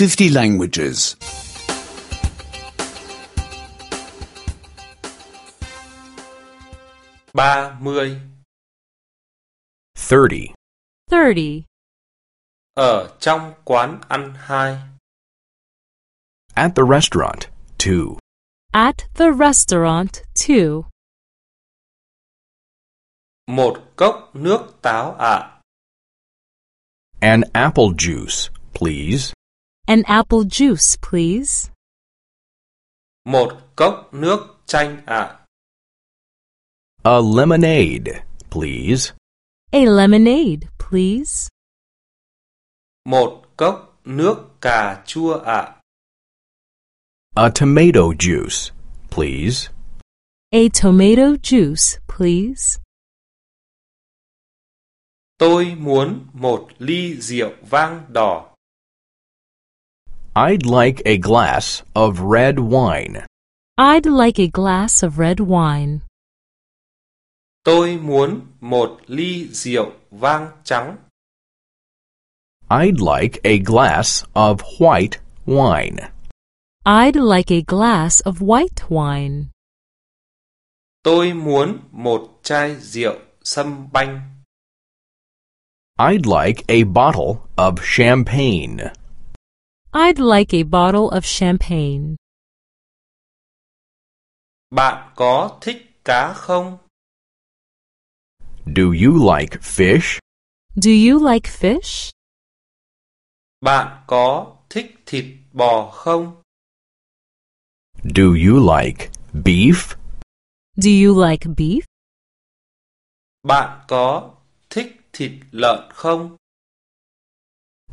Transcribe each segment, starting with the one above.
50 languages. 30 30. 30. ở trong quán ăn hai At the restaurant. 2. At the restaurant, two. một cốc nước táo ạ An apple juice, please. An apple juice, please. một cốc nước chanh ạ A lemonade, please. A lemonade, please. một cốc nước cà chua ạ A tomato juice, please. A tomato juice, please. tôi muốn một ly rượu vang đỏ I'd like a glass of red wine. I'd like a glass of red wine. tôi muốn một ly rượu vang trắng I'd like a glass of white wine. I'd like a glass of white wine. tôi muốn một chai rượu sâm banh I'd like a bottle of champagne. I'd like a bottle of champagne. bạn có thích cá không Do you like fish? Do you like fish? bạn có thích thịt bò không Do you like beef? Do you like beef? bạn có thích thịt lợn không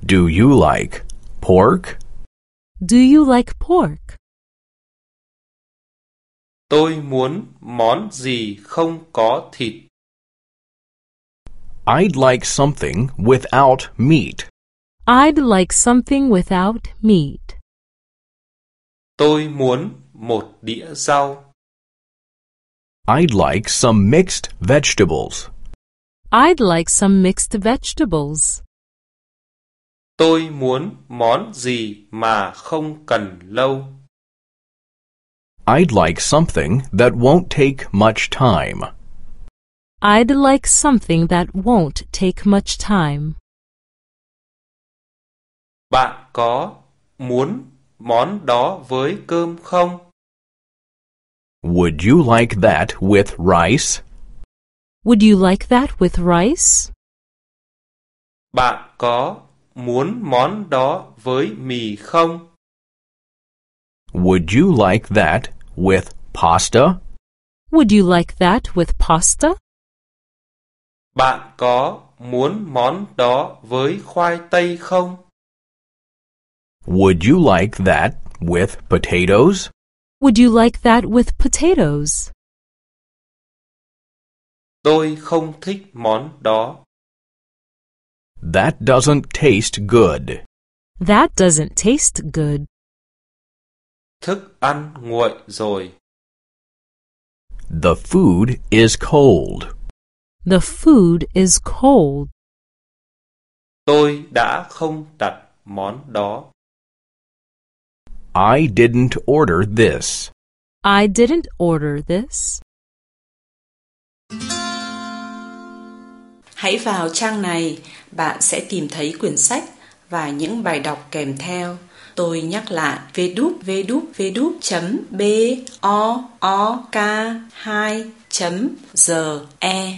Do you like pork? Do you like pork? tôi muốn món gì không có thịt I'd like something without meat. I'd like something without meat. tôi muốn một đĩa rau I'd like some mixed vegetables. I'd like some mixed vegetables. Tôi muốn món gì mà không cần lâu I'd like something that won't take much time. I'd like something that won't take much time. bạn có muốn món đó với cơm không Would you like that with rice? Would you like that with rice? bạn có muốn món đó với mì không Would you like that with pasta? Would you like that with pasta? bạn có muốn món đó với khoai tây không Would you like that with potatoes? Would you like that with potatoes? tôi không thích món đó That doesn't taste good. That doesn't taste good. thức ăn nguội rồi The food is cold. The food is cold. tôi đã không đặt món đó I didn't order this. I didn't order this. Hãy vào trang này, bạn sẽ tìm thấy quyển sách và những bài đọc kèm theo. Tôi nhắc lại www.book2.ge